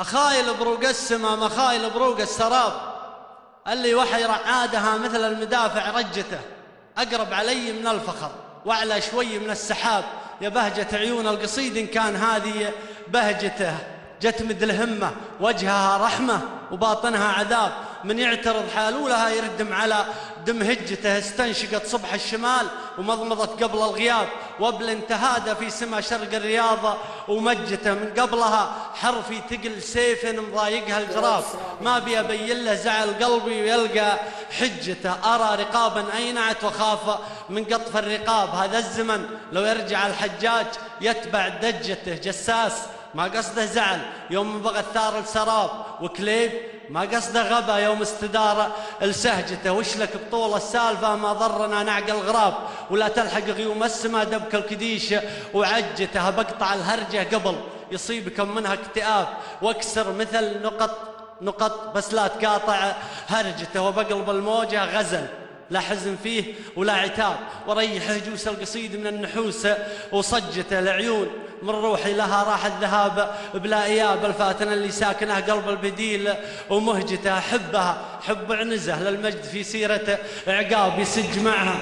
أخايل بروق السما مخايل بروق السراب. اللي وحي رعادها مثل المدافع رجته. أقرب علي من الفخر وأعلى شوي من السحاب. يا بهجة عيون القصيد إن كان هذه بهجته. جت مثل همة وجهها رحمة وباطنها عذاب. من يعترض حالولها يردم على دم هجته استنشقت صبح الشمال ومضمضت قبل الغياب. وابل انتهاد في سما شرق الرياضة ومجته. من قبلها حرفي تقل سيف مضايقها الغراب. ما بي أبين له زعل قلبي ويلقى حجته. أرى رقابا أينعت وخاف من قطف الرقاب. هذا الزمن لو يرجع الحجاج يتبع دجته. جساس ما قصده زعل. يوم بغى الثار السراب. وكليب ما قصده غبا يوم استدار لسهجته وش لك بطول السالفة ما ضرنا نعق الغراب ولا تلحق غيوم السما دبك الكديش وعجته بقطع الهرجة قبل يصيبكم منها اكتئاب. واكسر مثل نقط نقط بس لا تقاطع هرجته وبقلب الموجة غزل. لا حزن فيه ولا عتاب وريح هجوس القصيد من النحوس وصجته العيون. من روحي لها راح الذهاب بلا إياب الفاتنة اللي ساكنه قلب البديل ومهجته أحبها. حب عنزه للمجد في سيرة عقاب يسج معها.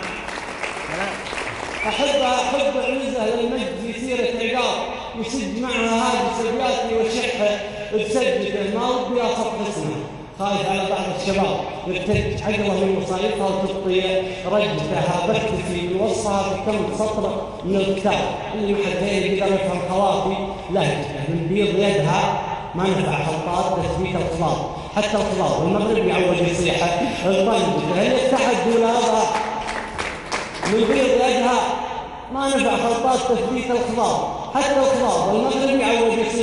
أحبها حب عنزه للمجد في سيرة عقاب يسج معها هذه سبياتي وشحه بسجته ما ودي أخف اسمها خايف على بعض الشباب يرتج عقله من مصايبها وتبطي رجتها بكتفي وصها بكم سطر من الكتاب. اللي محدين يقدر يفهم خوافي لهجته من بيض يدها ما نفع خلطات تثبيت الخلاط. حتى الخلاط والمغرب يعود يصيح. الطنجة هل يفتح دولابها من بيض يدها ما نفع خلطات تثبيت الخضار حتى الخضار والمغرب يعود يصيح.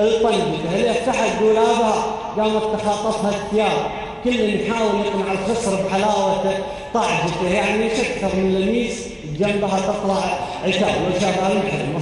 الطنجة هل يفتح دولابها قامت تخاطفها الثياب. كل يحاول يقنع الخصر بحلاوة طعجته يعني إيش من لميس جنبها تطلع عتاب لو شافها المحرم